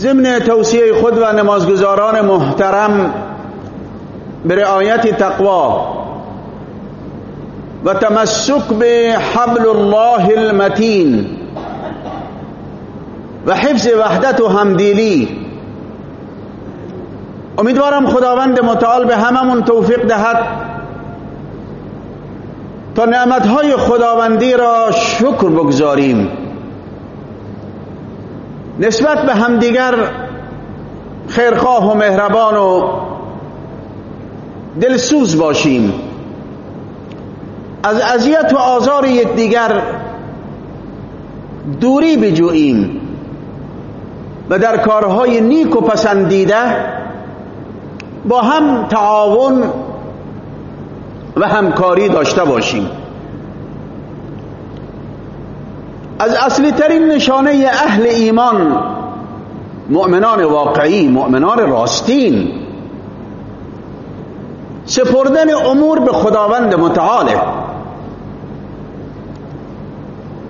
ضمن توصیه خود و نمازگزاران محترم به رعایت تقوا و تمسک به حبل الله المتین و حفظ وحدت و همدیلی. امیدوارم خداوند متعال به هممون توفیق دهد تا نعمتهای خداوندی را شکر بگذاریم. نسبت به همدیگر خیرخواه و مهربان و دلسوز باشیم. از اذیت و آزار یکدیگر دوری بجوییم. و در کارهای نیک و پسندیده با هم تعاون و همکاری داشته باشیم. از اصلی ترین نشانه اهل ایمان مؤمنان واقعی مؤمنان راستین. سپردن امور به خداوند متعاله.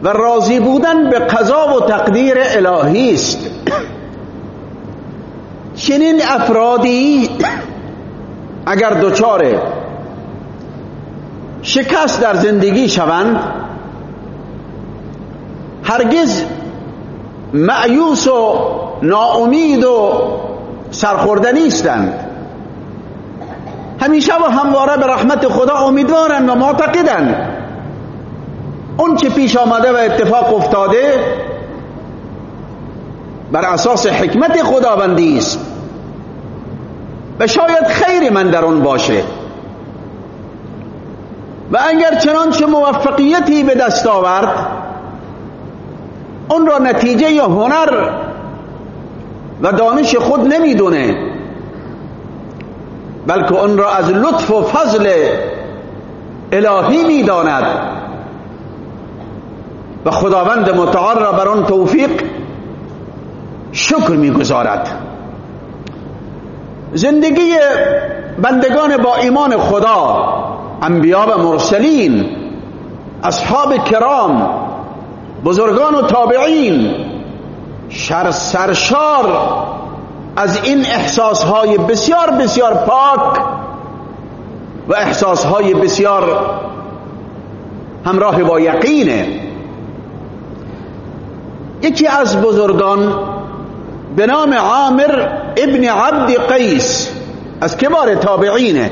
و راضی بودن به قضا و تقدیر الهی است. چنین افرادی اگر دچار شکست در زندگی شوند هرگز معیوس و ناامید و سرخورده نیستند. همیشه و همواره به رحمت خدا امیدوارند و معتقدند. اون چه پیش آمده و اتفاق افتاده بر اساس حکمت خداوندی است. و شاید خیر من در آن باشه. و اگر چنانچه موفقیتی به دست آورد اون را نتیجه یا هنر و دانش خود نمی‌دونه. بلکه اون را از لطف و فضل الهی می‌داند. و خداوند متعال را بر آن توفیق شکر می‌گذارد. زندگی بندگان با ایمان خدا انبیا و مرسلین اصحاب کرام بزرگان و تابعین شر سرشار از این احساسهای بسیار بسیار پاک و احساسهای بسیار همراه با یقینه. یکی از بزرگان به نام عامر ابن عبد قیس از کبار تابعینه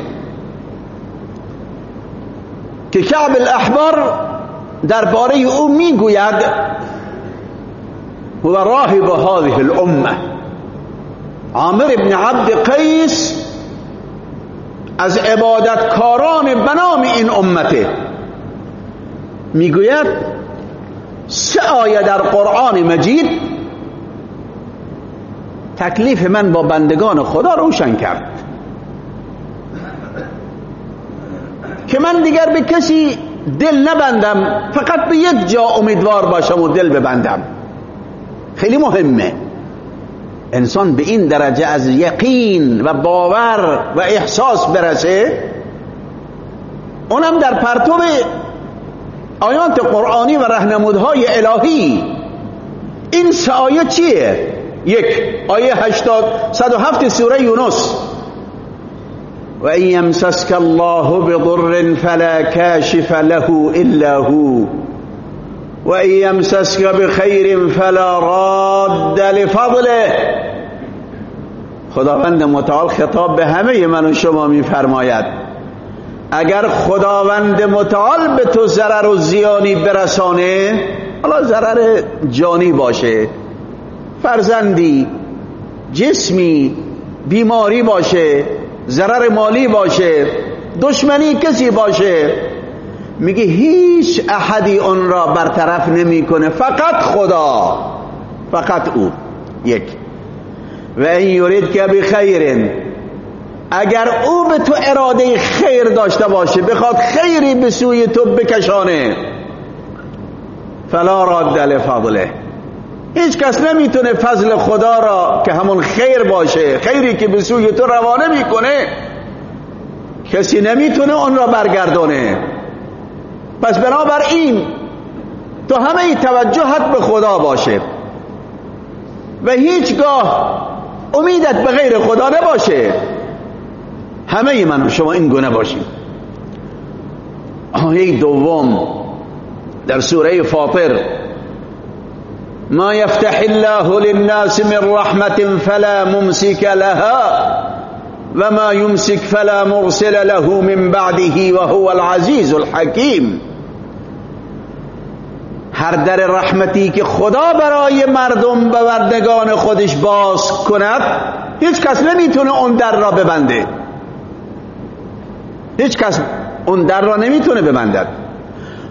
که کعب الاحبار درباره او می‌گوید هو راهب هذه الامه عامر ابن عبد قیس از عبادتکاران بنام این امته. می‌گوید سه آیه در قرآن مجید تکلیف من با بندگان خدا روشن کرد. که من دیگر به کسی دل نبندم فقط به یک جا امیدوار باشم و دل ببندم. خیلی مهمه. انسان به این درجه از یقین و باور و احساس برسه اونم در پرتو آیات قرآنی و رهنمودهای الهی. این سه چیه؟ یک آیه هشتاد صد و هفت سوره یونس. و این یمسسک الله بضر فلا کاشف له الا هو و این یمسسک بخیر فلا راد لفضله خداوند متعال خطاب به همه من و شما میفرماید. اگر خداوند متعال به تو ضرر و زیانی برسانه حالا ضرر جانی باشه فرزندی جسمی بیماری باشه ضرر مالی باشه دشمنی کسی باشه میگه هیچ احدی اون را برطرف نمی‌کنه فقط خدا فقط او یک. و این یورید که بخیرن اگر او به تو اراده خیر داشته باشه بخواد خیری به سوی تو بکشانه فلا راد لفضله. هیچ کس نمی‌تونه فضل خدا را که همون خیر باشه خیری که به سوی تو روانه می‌کنه. کسی نمی‌تونه اون را برگردونه پس بنابراین تو همه توجهت به خدا باشه. و هیچگاه امیدت به غیر خدا نباشه. همه من و شما این گونه باشیم آیه دوم در سوره فاطر ما يفتح الله للناس من رحمة فلا ممسك لها وما يمسك فلا مرسل له من بعده وهو العزيز الحكيم. هر در رحمتی که خدا برای مردم و بردگان خودش باز کند هیچ کس نمی‌تونه اون در را ببنده. هیچ کس اون در را نمی‌تونه ببندد.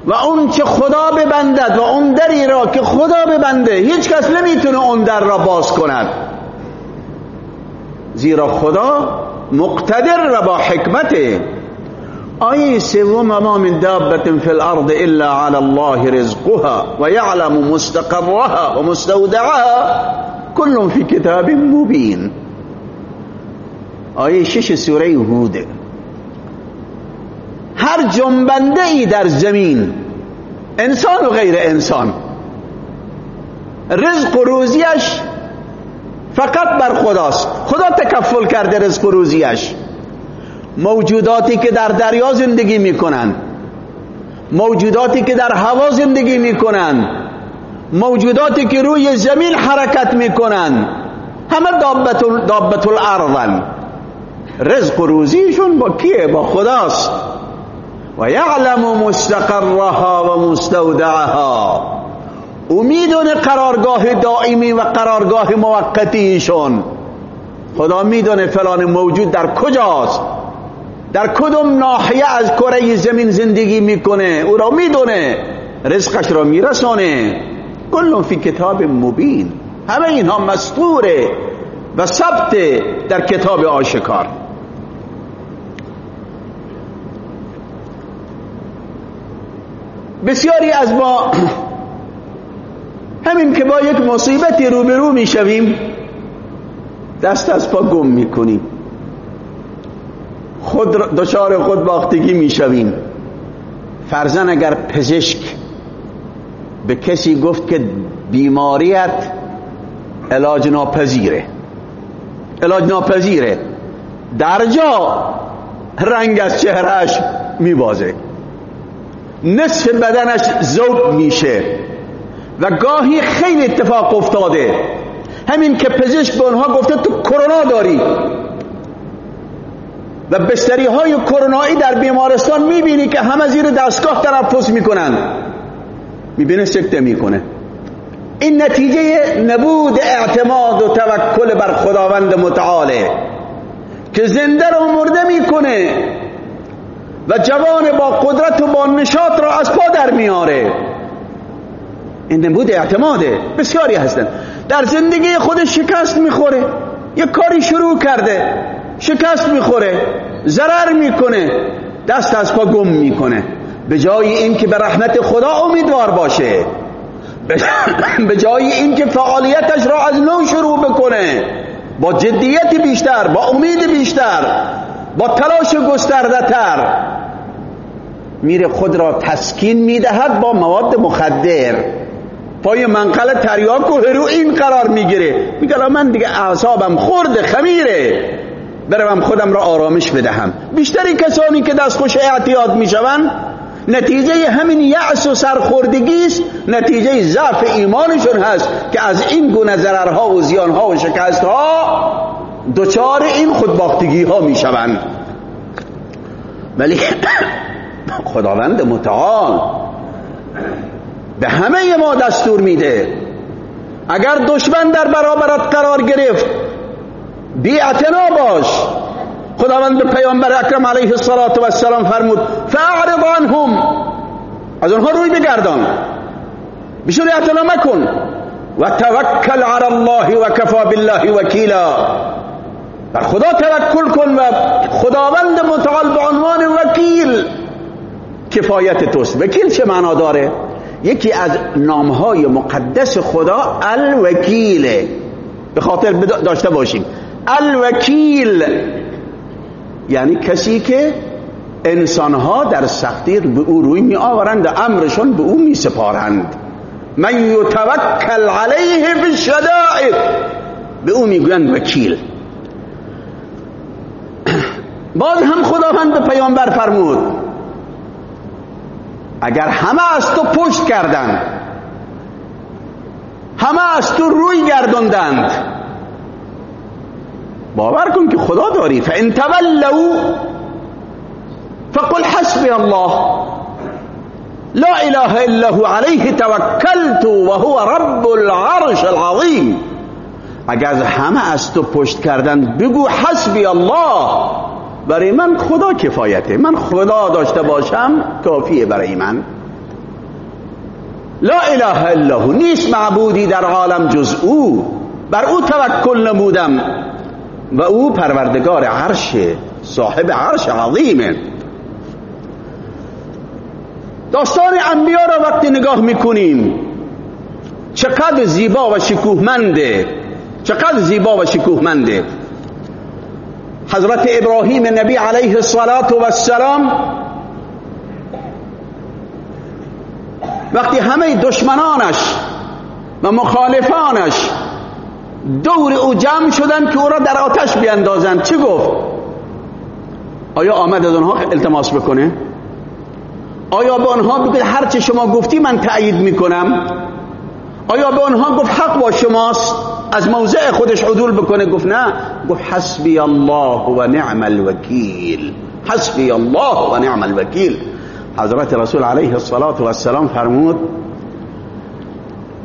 و اون که خدا ببندد و اون دری را که خدا ببنده هیچ کس نمی‌تونه اون در را باز کند. زیرا خدا مقتدر و با حکمت آیه سوم ما من دابت فی الارض الا علی الله رزقها و یعلم مستقرها و مستودعها كل فی کتاب مبین. آیه شش سوره هوده هر جنبنده ای در زمین انسان و غیر انسان. رزق و روزیش فقط بر خداست. خدا تکفل کرده رزق و روزیش. موجوداتی که در دریا زندگی می‌کنن. موجوداتی که در هوا زندگی می‌کنن. موجوداتی که روی زمین حرکت می‌کنن. همه دابت, دابت الارضن رزق و روزیشون با کیه؟ با خداست. و یعلم مستقرها و مستودعها. او می‌دونه قرارگاه دائمی و قرارگاه موقتیشون. خدا می‌دونه فلان موجود در کجاست. در کدوم ناحیه از کره زمین زندگی می‌کنه. او را می‌دونه. رزقش را میرسونه کلون فی کتاب مبین. همه اینها مستوره و ثبت در کتاب آشکار. بسیاری از ما همین که با یک مصیبتی روبرو می‌شویم دست از پا گم می‌کنیم. خود دچار خود باختگی می‌شویم. فرزن اگر پزشک به کسی گفت که بیماریت علاج ناپذیره علاج ناپذیره در جا رنگ از چهرهش میبازه. نصف بدنش زوب میشه. و گاهی خیلی اتفاق افتاده. همین که پزشک به اونها گفته تو کرونا داری. و بستری های کرونایی در بیمارستان می‌بینی که همه زیر دستگاه تنفس می‌کنن. می‌بینه سکته می‌کنه. این نتیجه نبود اعتماد و توکل بر خداوند متعاله که زنده رو مرده می‌کنه. و جوان با قدرت و با نشاط را از پا در میاره. این نبود اعتماده بسیاری هستن. در زندگی خودش شکست می‌خوره یک کاری شروع کرده شکست می‌خوره ضرر می‌کنه دست از پا گم می‌کنه. به جای اینکه به رحمت خدا امیدوار باشه به جای اینکه فعالیتش را از نو شروع بکنه با جدیت بیشتر با امید بیشتر با تلاش گسترده تر میره خود را تسکین می‌دهد با مواد مخدر. پای منقل تریاک و هروئین قرار می‌گیره. میگه من دیگه اعصابم خورده خمیره. بروم خودم را آرامش بدهم. بیشتری کسانی که دستخوش اعتیاد می‌شوند نتیجه همین یأس و سرخوردگی است. نتیجه ضعف ایمانشون هست که از این گونه ضررها و زیانها و شکستها دچار این خودباختگی ها می‌شوند. ولی خداوند متعال. به همه ما دستور میده. اگر دشمن در برابرت قرار گرفت بی باش. خداوند به پیامبر اکرم علیه السلام فرمود فاعرض عنهم. از اونها روی بگردان. بشون اعتنا مکن. و توکل علی الله و کفا بالله وکیلا. بر خدا توکل کن و خداوند متعال به عنوان وکیل کفایت توست. وکیل چه معنا داره؟ یکی از نامهای مقدس خدا الوکیله به خاطر داشته باشیم. الوکیل. یعنی کسی که انسانها در سختی به او روی می آورند امرشون به او می سپارند من یتوکل علیه فی الشدائد. به او می‌گویند وکیل. باز هم خداوند به پیامبر فرمود. اگر همه از تو پشت کردند همه از تو روی گردوندند باور کن که خدا داری. فان تولوا فقل حسبی الله. لا اله الا هو عليه توکلت و هو رب العرش العظیم. اگر همه از تو پشت کردن بگو حسبی الله. برای من خدا کفایته. من خدا داشته باشم کافیه برای من. لا اله الا هو. نیست معبودی در عالم جز او. بر او توکل نمودم. و او پروردگار عرش صاحب عرش عظیمه داستان انبیا را وقتی نگاه می‌کنیم چقدر زیبا و شکوهمنده. چقدر زیبا و شکوهمنده. حضرت ابراهیم نبی علیه السلام وقتی همه دشمنانش و مخالفانش دور او جمع شدن که او را در آتش بیندازند چه گفت؟ آیا آمد از اونها التماس بکنه؟ آیا به آنها بگید هر چه شما گفتی من تأیید می‌کنم؟ آیا به آنها گفت حق با شماست؟ از موضع خودش عدول بکنه. گفت نه. گفت حسبی الله و نعم الوکیل. حسبی الله و نعم الوکیل. حضرت رسول علیه الصلاة والسلام فرمود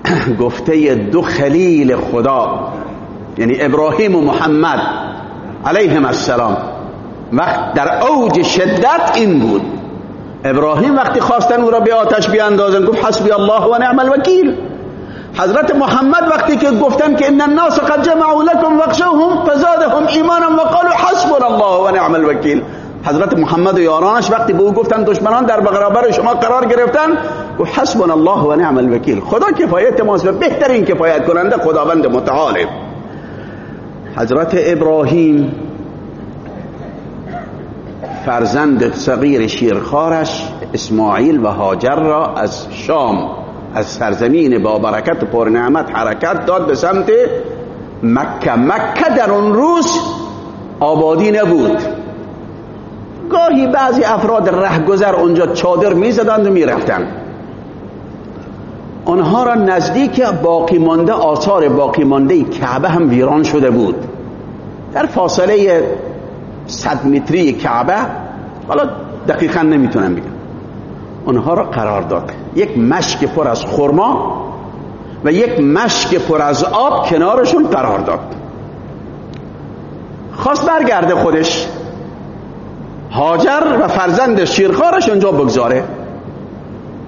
گفته دو خلیل خدا یعنی ابراهیم و محمد علیهم السلام. وقت در اوج شدت این بود. ابراهیم وقتی خواستن أو را به آتش بیاندازن گفت حسبی الله و نعم الوکیل. حضرت محمد وقتی که گفتن که ان الناس قد جمعوا لكم واخشوهم فزادهم ایمانا وقالوا حسبنا الله و نعم الوکیل. حضرت محمد و یارانش وقتی به او گفتن دشمنان در برابر شما قرار گرفتن گفت حسبنا الله و نعم الوکیل. خدا کفایت ماست و بهترین کفایت کننده خداوند متعال حضرت ابراهیم فرزند صغیر شیرخوارش اسماعیل و هاجر را از شام از سرزمین با برکت و پر نعمت حرکت داد به سمت مکه. مکه در اون روز آبادی نبود. گاهی بعضی افراد رهگذر اونجا چادر می‌زدند و می‌رفتند. آنها را نزدیک باقی مانده آثار باقی مانده کعبه هم ویران شده بود. در فاصله صد متری کعبه حالا دقیقا نمی‌تونم بگم. اونها را قرار داد. یک مشک پر از خرما و یک مشک پر از آب کنارشون قرار داد. خواست برگرده خودش. هاجر و فرزند شیرخارش اونجا بگذاره.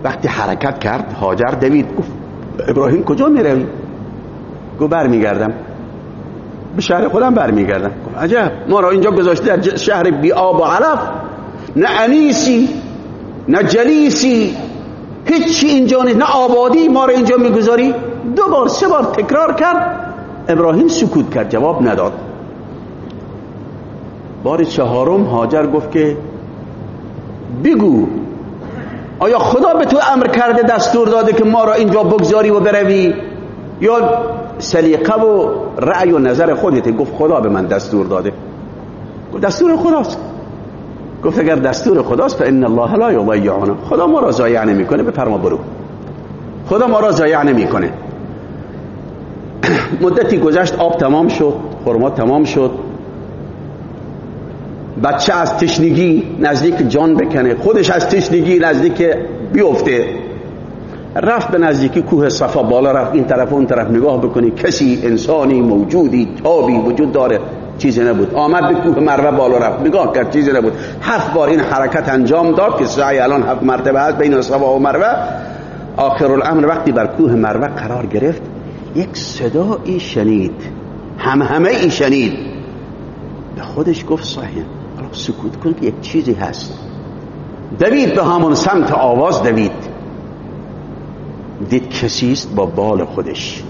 وقتی حرکت کرد هاجر دوید گفت ابراهیم کجا می‌روی گفت برمیگردم. به شهر خودم برمیگردم. گفت عجب ما را اینجا گذاشته در شهر بی آب و علف. نه انیسی نه جلیسی. هیچی اینجا نیست. نه آبادی ما را اینجا می‌گذاری. دو بار سه بار تکرار کرد. ابراهیم سکوت کرد جواب نداد. بار چهارم هاجر گفت که بگو آیا خدا به تو امر کرده دستور داده که ما را اینجا بگذاری و بروی؟ یا سلیقه و رأی و نظر خودت؟ گفت خدا به من دستور داده. دستور خداست. گفت اگر دستور خداست فان الله لا یضیعنا خدا ما را ضایع نمی‌کنه بفرما برو. خدا ما را ضایع نمی‌کنه. مدتی گذشت آب تمام شد خرما تمام شد. بچه از تشنگی نزدیک جان بکنه. خودش از تشنگی نزدیک بیفته. رفت به نزدیکی کوه صفا بالا رفت. این طرف اون طرف نگاه بکنی. کسی انسانی موجودی تابی وجود داره. چیزی نبود. آمد به کوه مروه بالا رفت. نگاه کرد چیزی نبود. هفت بار این حرکت انجام داد که سعی الان هفت مرتبه هست بین صفا و مروه آخر الامر وقتی بر کوه مروه قرار گرفت یک صدایی شنید. هم همه ای شنید. به خودش گفت صحیح سکوت کن که یک چیزی هست. دوید به همون سمت آواز دوید. دید کسی است با بال خودش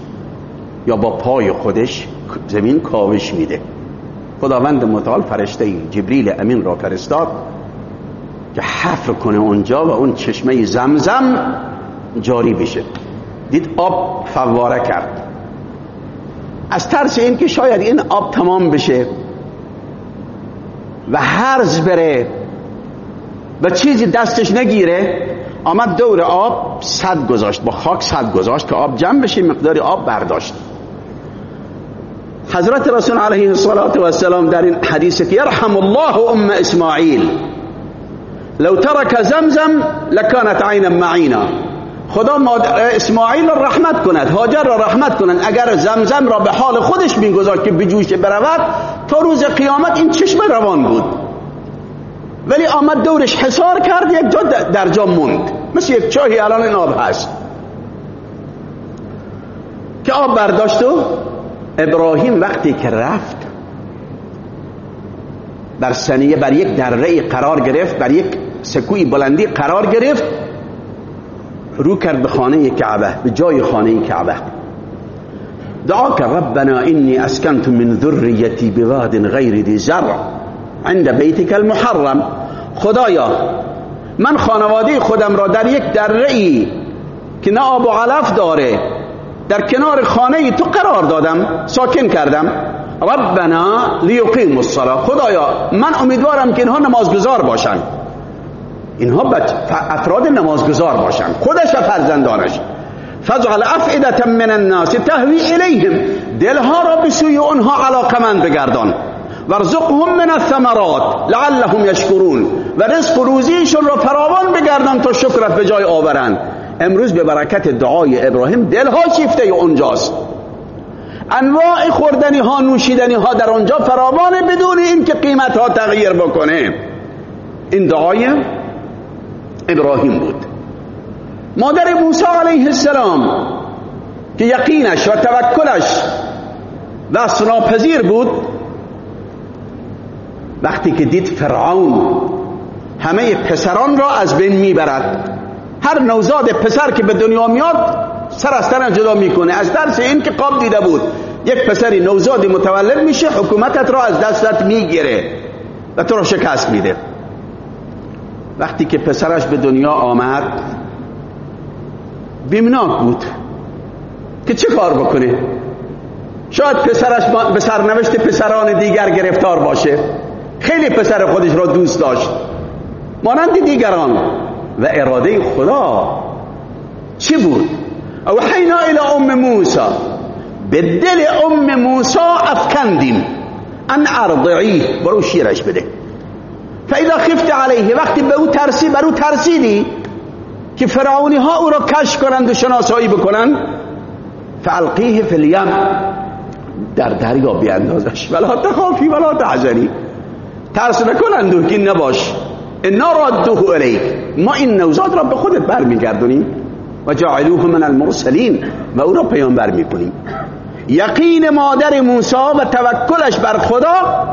یا با پای خودش زمین کاوش میده. خداوند متعال فرشته جبریل امین را فرستاد که حفر کنه اونجا و اون چشمه زمزم جاری بشه. دید آب فواره کرد. از ترس این که شاید این آب تمام بشه و هرز بره و چیزی دستش نگیره. آمد دور آب صد گذاشت. با خاک صد گذاشت که آب جمع بشه مقداری آب برداشت. حضرت رسول علیه السلام در این حدیث که یرحم الله ام اسماعیل. لو ترک زمزم لکانت عینا معینا. خدا اسماعیل را رحمت کند هاجر را رحمت کند اگر زمزم را به حال خودش میگذاشت که بجوش برود تا روز قیامت این چشم روان بود. ولی آمد دورش حسار کرد یک جا در جا موند. مثل یک چاهی الان این آب هست. که آب برداشت و ابراهیم وقتی که رفت بر سنیه بر یک دره قرار گرفت بر یک سکوی بلندی قرار گرفت رو کرد به خانه کعبه به جای خانه کعبه. دعا کرد ربنا انی اسکنت من ذریتی بواد غیر ذی زرع عند بیتک المحرم. خدایا من خانواده خودم را در یک دره ای که نه آب و علف داره در کنار خانه تو قرار دادم ساکن کردم. ربنا لیقیم الصلاه خدایا من امیدوارم که اینها نمازگزار باشن. اینها افراد نمازگزار باشن. خودش و فرزندانش. فجعل افعدة من الناس تهوی الیهم. دلها را به سوی اونها علاقمند بگردان. ورزقهم من الثمرات لعلهم یشکرون. و رزق روزیشون را فراوان بگردان تا شکرت به جای آورن امروز به برکت دعای ابراهیم دلها شیفته اونجاست. انواع خوردنی ها نوشیدنی ها در اونجا فراوانه بدون اینکه قیمت ها تغییر بکنه. این دعای ابراهیم بود. مادر موسی علیه السلام که یقینش و توکلش و ناپذیر بود وقتی که دید فرعون همه پسران را از بین می‌برد. هر نوزاد پسر که به دنیا میاد سر از تن جدا می‌کنه. از درس این که قاب دیده بود. یک پسری نوزادی متولد میشه حکومتت را از دستت می‌گیره و تو را شکست میده. وقتی که پسرش به دنیا آمد بیمناک بود که چه کار بکنه؟ شاید پسرش به سرنوشت پسران دیگر گرفتار باشه. خیلی پسر خودش را دوست داشت. مانند دیگران. و اراده خدا چی بود؟ او حینا الى ام موسی. به دل ام موسی افکندیم. ان ارضعیه برو شیرش بده. فاذا خفت علیه. وقتی به او ترسی برو ترسیدی که فرعونی ها او را کش کنند و شناسایی بکنند فالقیه فی الیم در دریا بیاندازش. ولا تخافی ولا تحزنی. ترس نکنند که نباش. انا ردوه الیک. ما این نوزاد را به خودت برمیگردونیم و جعلوه من المرسلین و او را پیامبر می‌کنیم. یقین مادر موسی و توکلش بر خدا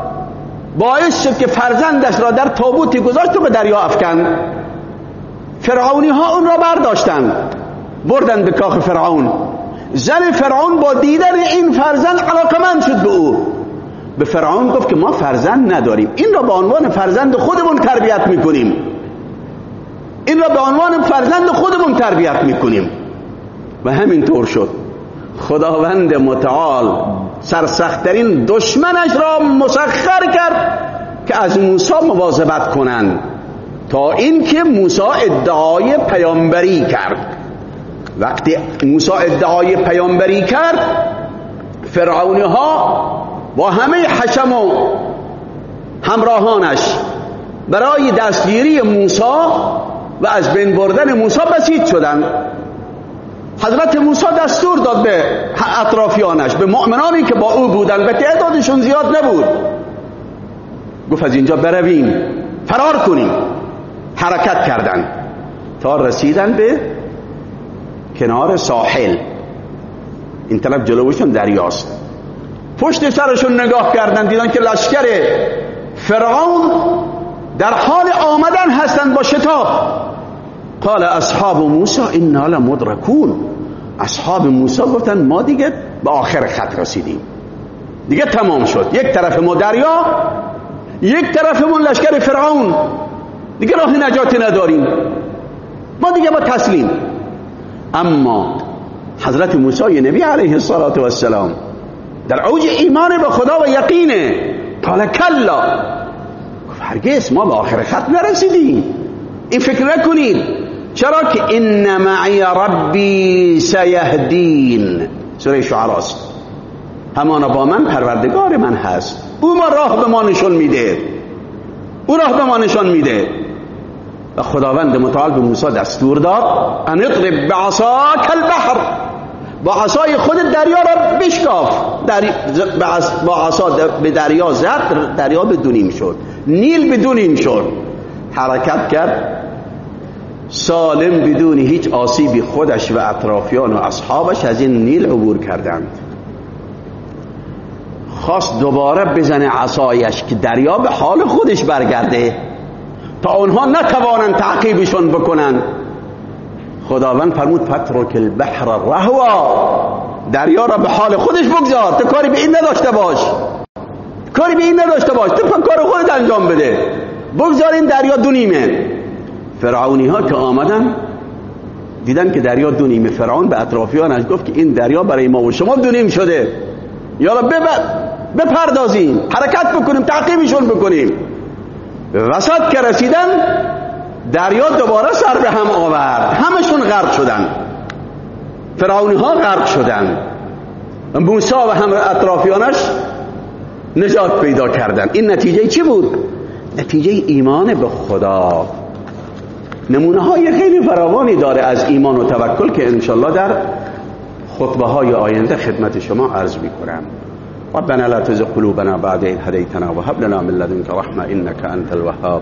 باعث شد که فرزندش را در تابوتی گذاشت و به دریا افکند. فرعونی ها اون را برداشتند. بردن به کاخ فرعون. زن فرعون با دیدن این فرزند علاقمند شد به او. به فرعون گفت که ما فرزند نداریم. این را به عنوان فرزند خودمون تربیت می‌کنیم. این را به عنوان فرزند خودمون تربیت می‌کنیم. و همینطور شد. خداوند متعال سرسختترین دشمنش را مسخر کرد که از موسی مواظبت کنند تا اینکه موسی ادعای پیامبری کرد. وقتی موسی ادعای پیامبری کرد فرعونی ها با همه حشم و همراهانش برای دستگیری موسی و از بین بردن موسی بسیج شدند حضرت موسی دستور داد به اطرافیانش به مؤمنانی که با او بودن و تعدادشون زیاد نبود. گفت از اینجا برویم فرار کنیم. حرکت کردن. تا رسیدن به کنار ساحل. این طرف جلوشون دریاست. پشت سرشون نگاه کردن دیدن که لشکر فرعون در حال آمدن هستند با شتاب. قال اصحاب موسی انا لمدرکون. اصحاب موسی گفتن ما دیگه به آخر خط رسیدیم. دیگه تمام شد. یک طرف ما دریا یک طرفمون لشکر فرعون. دیگه راه نجاتی نداریم. ما دیگه با تسلیم. اما حضرت موسی نبی علیه الصلاة والسلام در اوج ایمان به خدا و یقینه. قال کلا هرگز ما به آخر خط نرسیدیم. این فکر نکنید. چرا که ان معی ربی سیهدین سوره شعراست همانا با من پروردگار من هست. او ما راه به ما نشون میده. او راه به ما نشون میده. و خداوند متعال به موسی دستور داد ان اضرب بعصاک البحر. با عصای خود دریا را بشکاف. با عصا به دریا زد دریا بدونیم شد. نیل بدونیم شد. حرکت کرد. سالم بدون هیچ آسیبی خودش و اطرافیان و اصحابش از این نیل عبور کردند. خواست دوباره بزنه عصایش که دریا به حال خودش برگرده. تا اونها نتوانند تعقیبشون بکنن خداوند فرمود پترک البحر رهوا دریا را به حال خودش بگذار تو کاری به این نداشته باش. کاری به این نداشته باش تو کار خودت انجام بده. بگذار این دریا دو نیمه. فرعونی ها که آمدن دیدن که دریا دو نیمه. فرعون به اطرافیانش گفت که این دریا برای ما و شما دو نیم شده. یالا بپردازیم حرکت بکنیم تعقیبشون بکنیم. وسط که رسیدن دریا دوباره سر به هم آورد. همشون غرق شدن. فرعونی ها غرق شدن. موسی و هم اطرافیانش نجات پیدا کردن. این نتیجه چی بود؟ نتیجه ایمان به خدا. نمونه های خیلی فراوانی داره از ایمان و توکل که انشالله در خطبه های آینده خدمت شما عرض می کنم ربنا لا تزغ قلوبنا بعد إذ هديتنا وهب لنا من لدنك رحمة إنك أنت الوهاب.